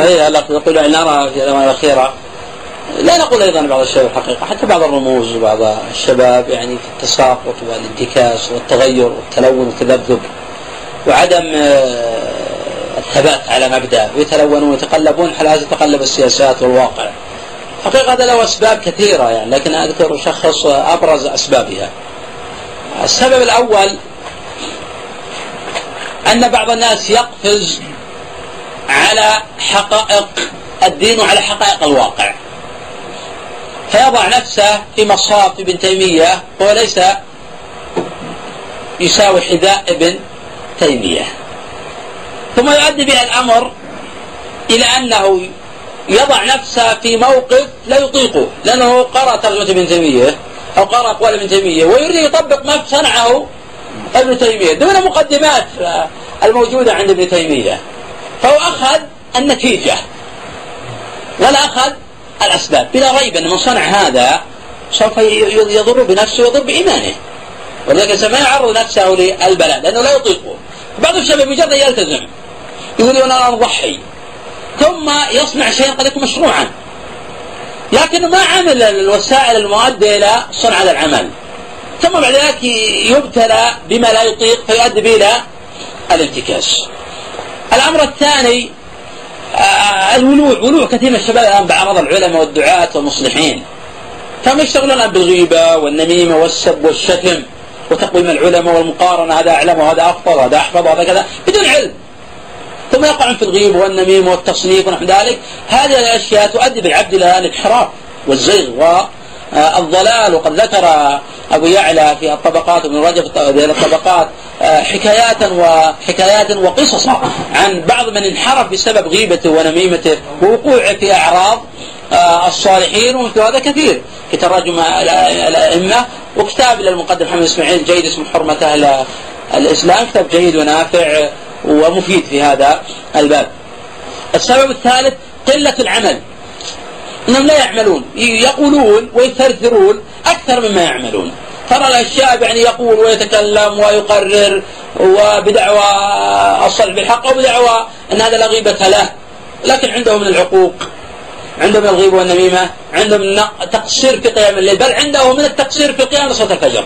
هي يقول ان نرى في الاونه الأخيرة لا نقول أيضا بعض الشباب الحقيقة حتى بعض الرموز وبعض الشباب يعني في التساقط والانتكاس والتغير والتلون والتذبذب وعدم آه، الثبات على مبدأ ويتلونون ويتقلبون على هذه تقلب السياسات والواقع. حقيقة هذا له أسباب كثيرة يعني لكن أذكر وشخص أبرز أسبابها. السبب الأول أن بعض الناس يقفز على حقائق الدين وعلى حقائق الواقع. فيضع نفسه في مصاف ابن تيمية وهو ليس يساوي حذاء ابن تيمية. ثم يؤدي به الأمر إلى أنه يضع نفسه في موقف لا يطيقه لأنه قرأ ترجمة ابن تيمية أو قرأ أقوال ابن تيمية ويريد يطبق ما صنعه ابن تيمية دون مقدمات الموجودة عند ابن تيمية. فهو أخذ النتيجة ولا أخذ الأسباب. بلا ريب أن من صنع هذا سوف يضر بنفسه ويضر بإيمانه. ولذلك سوف يعرض نفسه للبلاء لأنه لا يطيقه. بعض الشباب مجرد يلتزم. يقول أنا نضحي ثم يصنع شيئا قد يكون مشروعا. لكنه ما عمل الوسائل المؤدية إلى صنع هذا العمل. ثم بعد ذلك يبتلى بما لا يطيق فيؤدي به إلى الانتكاس. الأمر الثاني آه، الولوع ولوع كثير من الشباب الآن بعرض العلماء والدعاة والمصلحين. فهم يشتغلون الآن بالغيبة والنميمة والسب والشتم وتقويم العلماء والمقارنة هذا أعلم وهذا أفضل وهذا أحفظ وهذا كذا بدون علم. ثم يقعون في الغيبة والنميمة والتصنيف ونحو ذلك. هذه الأشياء تؤدي بالعبد إلى الانحراف والزيغ والضلال وقد ذكر أبو يعلى في الطبقات وابن رجب في الطبقات آه، حكايات وحكايات وقصص عن بعض من انحرف بسبب غيبته ونميمته ووقوعه في أعراض آه، الصالحين ومثل هذا كثير. في تراجم الأئمة وكتاب للمقدم محمد إسماعيل جيد اسمه حرمة أهل الإسلام كتاب جيد ونافع ومفيد في هذا الباب. السبب الثالث قلة العمل. إنهم لا يعملون يقولون ويثرثرون أكثر مما يعملون. ترى الأشياء يعني يقول ويتكلم ويقرر وبدعوى الصلح بالحق وبدعوى أن هذا لا غيبة له. لكن عنده من العقوق عنده من الغيبه والنميمة عنده من تقصير في قيام الليل بل عنده من التقصير في قيام صلاة الفجر.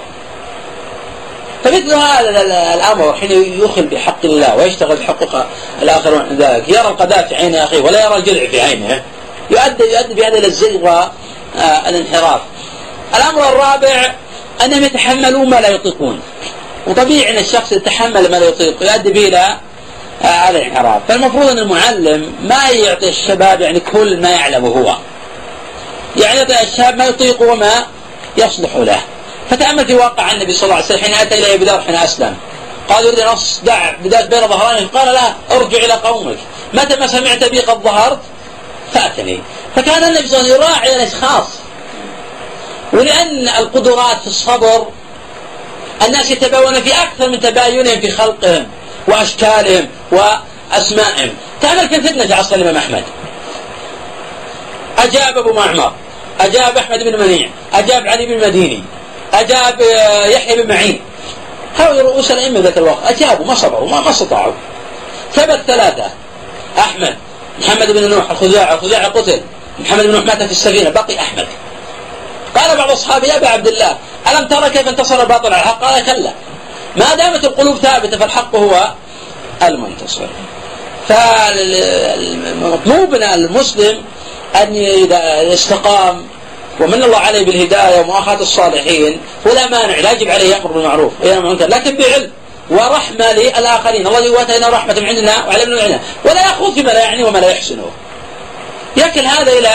فمثل هذا الأمر حين يخل بحق الله ويشتغل بحقوق الآخرون عند ذلك. يرى القذاة في عين اخيه ولا يرى الجلع في عينه. يؤدي يؤدي بهذا إلى الزيغ والانحراف. الأمر الرابع أنهم يتحملون ما لا يطيقون. وطبيعي أن الشخص يتحمل ما لا يطيق يؤدي به إلى هذا الانحراف، فالمفروض أن المعلم ما يعطي الشباب يعني كل ما يعلمه هو. يعني يعطي الشباب ما يطيق وما يصلح له. فتأمل في واقع النبي صلى الله عليه وسلم حين أتى إليه بدر حين أسلم قال يريد أن أصدع بداية بين ظهرانه قال لا ارجع إلى قومك متى ما سمعت بي قد ظهرت فأتني فكان النبي صلى الله عليه وسلم يراعي الأشخاص ولأن القدرات في الصبر الناس يتباون في أكثر من تباينهم في خلقهم وأشكالهم وأسمائهم. تعمل في الفتنه في عصر الإمام أحمد. أجاب أبو معمر أجاب أحمد بن منيع أجاب علي بن المديني أجاب يحيى بن معين. هؤلاء رؤوس الأئمة ذاك الوقت أجابوا ما صبروا ما, استطاعوا. ثبت ثلاثة. أحمد محمد بن نوح الخزاعي الخزاعي قتل محمد بن نوح مات في السفينة بقي أحمد. قال بعض أصحابي يا أبا عبد الله ألم ترى كيف انتصر الباطل على الحق؟ قال كلا. ما دامت القلوب ثابتة فالحق هو المنتصر. فالمطلوب من المسلم أن إذا استقام ومن الله عليه بالهداية ومؤاخاة الصالحين ولا مانع لا يجب عليه يأمر بالمعروف وينهى عن المنكر لكن بعلم ورحمة للآخرين. الله يواتينا رحمة من عندنا وعلمنا من عندنا. ولا يأخذ فيما لا يعنيه وما لا يحسنه. يكل هذا إلى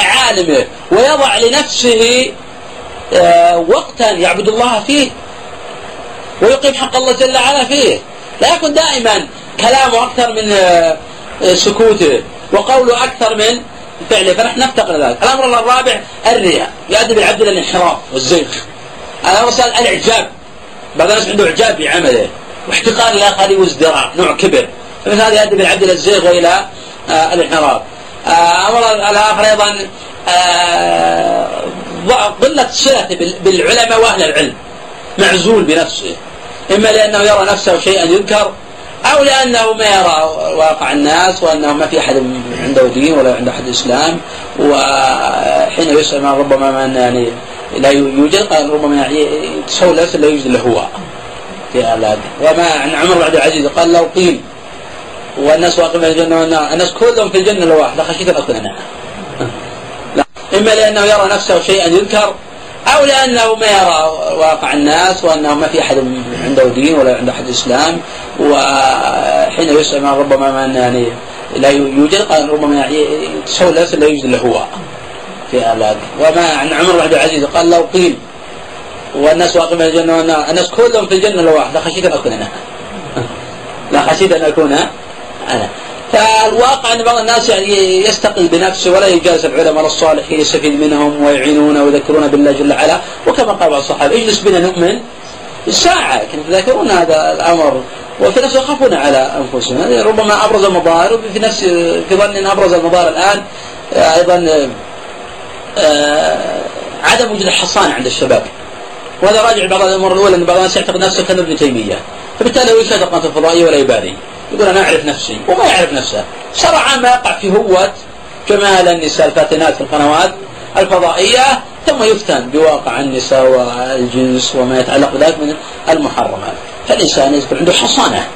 عالمه ويضع لنفسه آه، وقتا يعبد الله فيه ويقيم حق الله جل وعلا فيه. لا يكن دائما كلامه أكثر من آه، سكوته وقوله أكثر من فعله فنحن نفتقر ذلك. الأمر الرابع الرياء يؤدي بالعبد إلى الانحراف والزيغ. الأمر الإعجاب بعض الناس عنده إعجاب بعمله واحتقار الاخرين وازدراء نوع كبر. فمثل هذا يؤدي بالعبد إلى الزيغ وإلى آه الانحراف. آه أمر الآخر أيضا آه قلة صلته بالعلماء وأهل العلم معزول بنفسه إما لأنه يرى نفسه شيئا يذكر أو لأنه ما يرى واقع الناس وأنه ما في أحد عنده دين ولا عنده أحد إسلام وحين يسأل من ربما من يعني لا يوجد قال ربما يعني تصور لا يوجد إلا هو في وما عن عمر بن عبد العزيز قال لو قيل والناس واقفين في الجنة والنار الناس كلهم في الجنة الواحدة خشيت أن أكون أنا إما لأنه يرى نفسه شيئا يذكر أو لأنه ما يرى واقع الناس وأنه ما في أحد عنده دين ولا عنده أحد إسلام وحين يسأل من ربما من يعني لا يوجد قال ربما يعني تصور لا يوجد إلا هو. في أولاد وما عن عمر بن عبد العزيز قال لو قيل والناس واقفين في الجنة والنار الناس كلهم في الجنة الواحدة خشيت أن أكون أنا لا خشيت أن أكون أنا. فالواقع أن بعض الناس يعني يستقل بنفسه ولا يجالس العلماء الصالحين يستفيد منهم ويعينونه ويذكرون بالله جل وعلا. وكما قال بعض الصحابة اجلس بنا نؤمن ساعة. كانوا يتذكرون هذا الأمر. وفي نفسه يخافون على أنفسهم. ربما أبرز المضار وفي نفس في ظن أن أبرز المضار الآن أيضا آه، عدم وجود الحصانة عند الشباب. وهذا راجع بعض الأمور الأولى أن بعض الناس يعتقد نفسه كان ابن تيمية. فبالتالي هو يشاهد القناه الفضائية ولا يبالي. يقول أنا أعرف نفسي وما يعرف نفسه. سرعان ما يقع في هوة جمال النساء الفاتنات في القنوات الفضائية ثم يفتن بواقع النساء والجنس وما يتعلق بذلك من المحرمات. فالإنسان يكون عنده حصانة.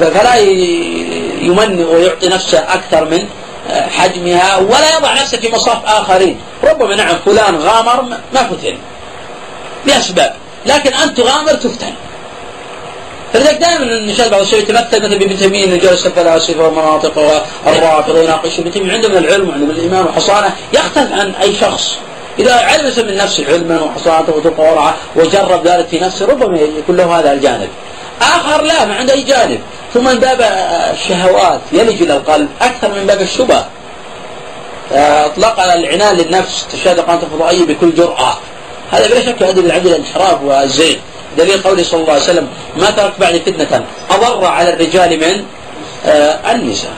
فلا يمن ويعطي نفسه أكثر من حجمها ولا يضع نفسه في مصاف آخرين. ربما نعم فلان غامر ما فتن. بأسباب لكن أن تغامر تفتن. فلذلك دائما نشاهد بعض الشيء يتمثل مثلا بابن تيمية إنه جالس الفلاسفة والمناطق والرافض ويناقش. ابن تيمية عنده من العلم وعنده من الإيمان وحصانة يختلف عن أي شخص. إذا علم من نفسه علما وحصانته وتقوى ورعه وجرب ذلك في نفسه ربما يكون له هذا الجانب. آخر لا ما عنده أي جانب. ثم من باب الشهوات يلج إلى القلب أكثر من باب الشبه. اطلق العنان للنفس تشاهد القناه الفضائية بكل جرأة. هذا بلا شك يؤدي بالعبد الانحراف والزيغ. دليل قوله صلى الله عليه وسلم ما ترك بعد فتنة أضر على الرجال من آه النساء.